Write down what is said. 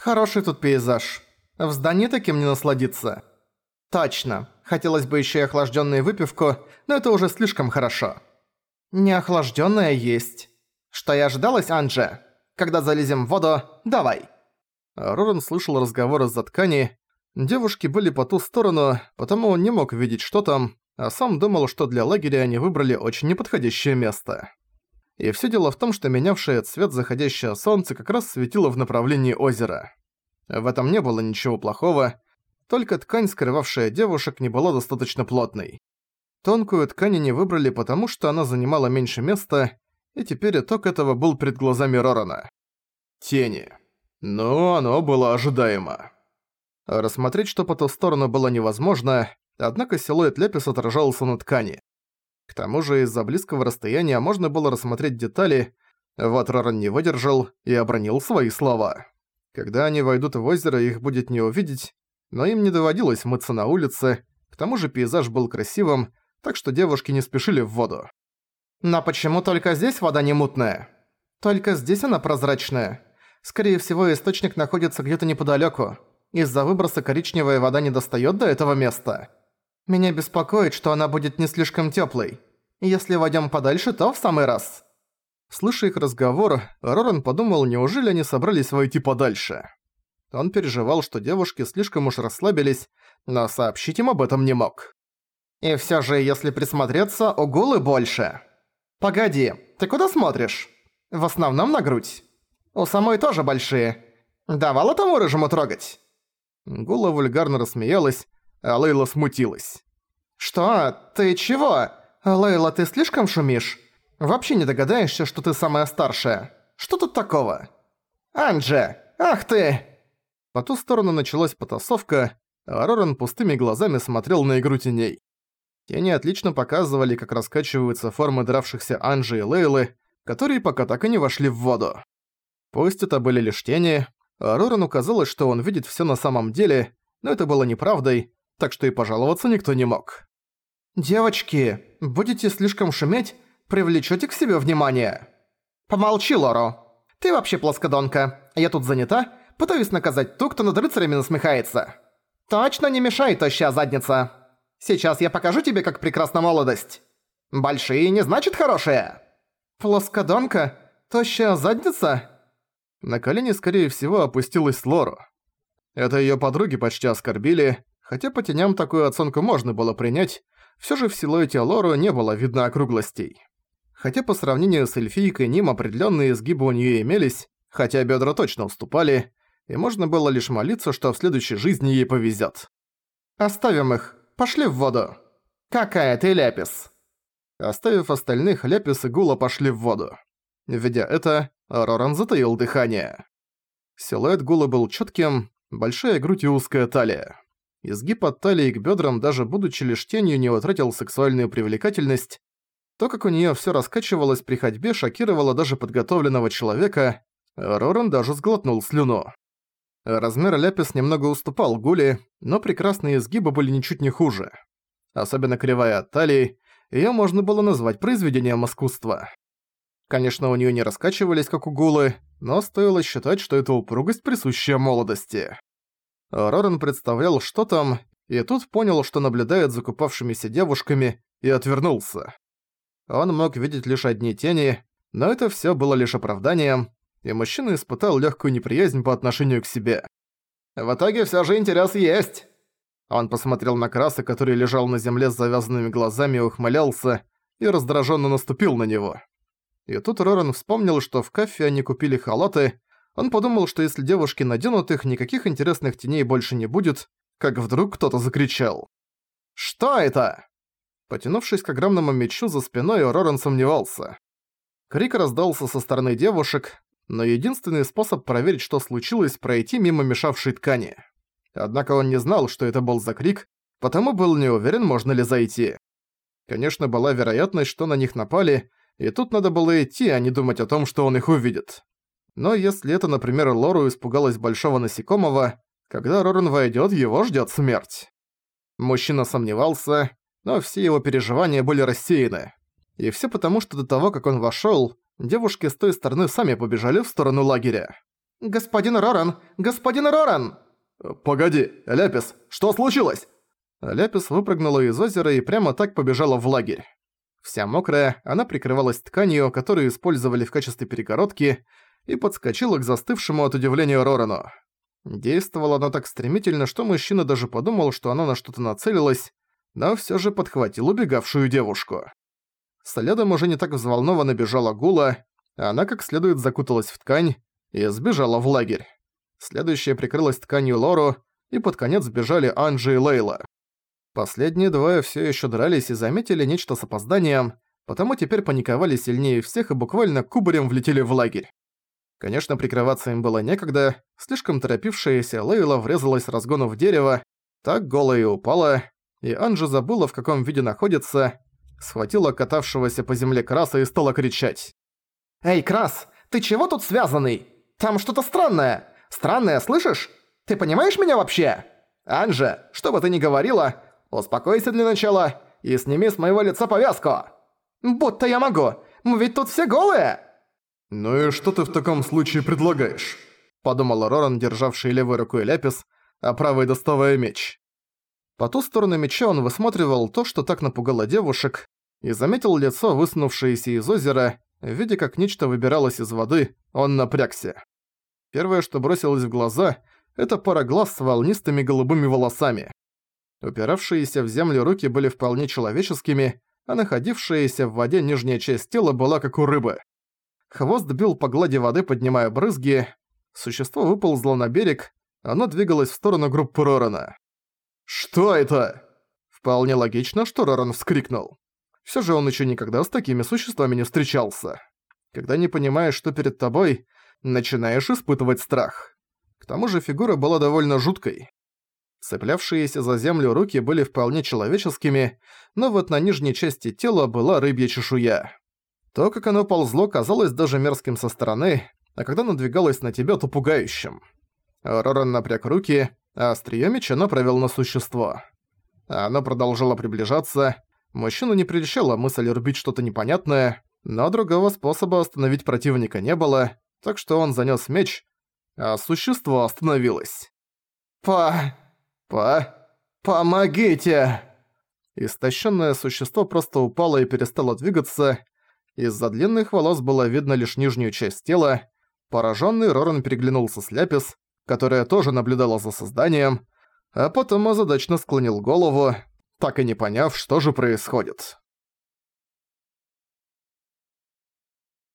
Хороший тут пейзаж. В здании таким не насладиться. Точно. Хотелось бы еще и охлажденную выпивку, но это уже слишком хорошо. Не охлажденная есть. Что и ожидалось, Анже? Когда залезем в воду, давай. Роран слышал разговор из-за ткани. Девушки были по ту сторону, потому он не мог видеть, что там, а сам думал, что для лагеря они выбрали очень неподходящее место. И все дело в том, что менявшее цвет заходящее солнце как раз светило в направлении озера. В этом не было ничего плохого, только ткань, скрывавшая девушек, не была достаточно плотной. Тонкую ткань они выбрали потому, что она занимала меньше места, и теперь итог этого был перед глазами Рорана. Тени. Но оно было ожидаемо. Рассмотреть что по ту сторону было невозможно, однако силуэт Лепис отражался на ткани. К тому же из-за близкого расстояния можно было рассмотреть детали, вот Роран не выдержал и обронил свои слова. Когда они войдут в озеро, их будет не увидеть, но им не доводилось мыться на улице, к тому же пейзаж был красивым, так что девушки не спешили в воду. «Но почему только здесь вода не мутная? Только здесь она прозрачная. Скорее всего, источник находится где-то неподалёку. Из-за выброса коричневая вода не достаёт до этого места. Меня беспокоит, что она будет не слишком тёплой. Если войдём подальше, то в самый раз». Слыша их разговор, Роран подумал, неужели они собрались войти подальше. Он переживал, что девушки слишком уж расслабились, но сообщить им об этом не мог. «И всё же, если присмотреться, угулы больше. Погоди, ты куда смотришь? В основном на грудь. У самой тоже большие. Давала тому рыжему трогать?» Гула вульгарно рассмеялась, а Лейла смутилась. «Что? Ты чего? Лейла, ты слишком шумишь? Вообще не догадаешься, что ты самая старшая. Что тут такого?» «Анже! Ах ты!» По ту сторону началась потасовка, а Роран пустыми глазами смотрел на игру теней. Тени отлично показывали, как раскачиваются формы дравшихся Анжи и Лейлы, которые пока так и не вошли в воду. Пусть это были лишь тени, а Рорану казалось, что он видит всё на самом деле, но это было неправдой, так что и пожаловаться никто не мог. «Девочки, будете слишком шуметь, привлечёте к себе внимание». «Помолчи, Лоро. Ты вообще плоскодонка. Я тут занята, пытаюсь наказать ту, кто над рыцарями насмехается. Точно не мешай, тощая задница. Сейчас я покажу тебе, как прекрасна молодость. Большие не значит хорошие». «Плоскодонка? Тощая задница?» На колени, скорее всего, опустилась Лору. Это её подруги почти оскорбили, хотя по теням такую оценку можно было принять, всё же в силуэте Лору не было видно округлостей. Хотя по сравнению с эльфийкой Ним определённые изгибы у неё имелись, хотя бёдра точно уступали, и можно было лишь молиться, что в следующей жизни ей повезёт. «Оставим их, пошли в воду». «Какая ты, Ляпис?» Оставив остальных, Ляпис и Гула пошли в воду. Видя это, Роран затаил дыхание. Силуэт Гула был чётким, большая грудь и узкая талия. Изгиб от талии к бёдрам, даже будучи лишь тенью, не утратил сексуальную привлекательность. То, как у неё всё раскачивалось при ходьбе, шокировало даже подготовленного человека. Роран даже сглотнул слюну. Размер ляпис немного уступал Гуле, но прекрасные изгибы были ничуть не хуже. Особенно кривая от талии, её можно было назвать произведением искусства. Конечно, у неё не раскачивались, как у Гулы, но стоило считать, что это упругость, присущая молодости. Роран представлял, что там, и тут понял, что наблюдает за купавшимися девушками, и отвернулся. Он мог видеть лишь одни тени, но это всё было лишь оправданием, и мужчина испытал лёгкую неприязнь по отношению к себе. «В итоге всё же интерес есть!» Он посмотрел на Краса, который лежал на земле с завязанными глазами и ухмылялся, и раздражённо наступил на него. И тут Роран вспомнил, что в кафе они купили халаты. Он подумал, что если девушки наденут их, никаких интересных теней больше не будет, как вдруг кто-то закричал. «Что это?» Потянувшись к огромному мечу за спиной, Роран сомневался. Крик раздался со стороны девушек, но единственный способ проверить, что случилось, пройти мимо мешавшей ткани. Однако он не знал, что это был за крик, потому был не уверен, можно ли зайти. Конечно, была вероятность, что на них напали, и тут надо было идти, а не думать о том, что он их увидит. Но если это, например, Лору испугалась большого насекомого, когда Роран войдет, его ждет смерть. Мужчина сомневался, но все его переживания были рассеяны. И все потому, что до того, как он вошел, девушки с той стороны сами побежали в сторону лагеря. «Господин Роран! Господин Роран!» «Погоди, Ляпис, что случилось?» Ляпис выпрыгнула из озера и прямо так побежала в лагерь. Вся мокрая, она прикрывалась тканью, которую использовали в качестве перегородки, и подскочила к застывшему от удивления Рорану. Действовала она так стремительно, что мужчина даже подумал, что она на что-то нацелилась, но всё же подхватил убегавшую девушку. Следом уже не так взволнованно бежала Гула, а она как следует закуталась в ткань и сбежала в лагерь. Следующая прикрылась тканью Лору, и под конец сбежали Анджи и Лейла. Последние двое всё ещё дрались и заметили нечто с опозданием, потому теперь паниковали сильнее всех и буквально кубарем влетели в лагерь. Конечно, прикрываться им было некогда, слишком торопившаяся Лейла врезалась с разгона в дерево, так голая и упала, и Анжи забыла, в каком виде находится, схватила катавшегося по земле Краса и стала кричать. «Эй, Крас, ты чего тут связанный? Там что-то странное! Странное, слышишь? Ты понимаешь меня вообще? Анжа, что бы ты ни говорила, успокойся для начала и сними с моего лица повязку! Будто я могу, мы ведь тут все голые!» «Ну и что ты в таком случае предлагаешь?» Подумал Роран, державший левой рукой ляпис, а правой доставая меч. По ту сторону меча он высматривал то, что так напугало девушек, и заметил лицо, высунувшееся из озера, видя, как нечто выбиралось из воды, он напрягся. Первое, что бросилось в глаза, это пара глаз с волнистыми голубыми волосами. Упиравшиеся в землю руки были вполне человеческими, а находившаяся в воде нижняя часть тела была как у рыбы. Хвост бил по глади воды, поднимая брызги. Существо выползло на берег, оно двигалось в сторону группы Рорана. «Что это?» Вполне логично, что Роран вскрикнул. Всё же он ещё никогда с такими существами не встречался. Когда не понимаешь, что перед тобой, начинаешь испытывать страх. К тому же фигура была довольно жуткой. Цеплявшиеся за землю руки были вполне человеческими, но вот на нижней части тела была рыбья чешуя. То, как оно ползло, казалось даже мерзким со стороны, а когда надвигалось на тебя, то пугающим. Роран напряг руки, а остриё меча направил на существо. Оно продолжало приближаться. Мужчину не прельщала мысль рубить что-то непонятное, но другого способа остановить противника не было, так что он занёс меч, а существо остановилось. «По... по... помогите!» Истощенное существо просто упало и перестало двигаться. Из-за длинных волос было видно лишь нижнюю часть тела. Пораженный Роран переглянулся с Ляпис, которая тоже наблюдала за созданием, а потом озадачно склонил голову, так и не поняв, что же происходит.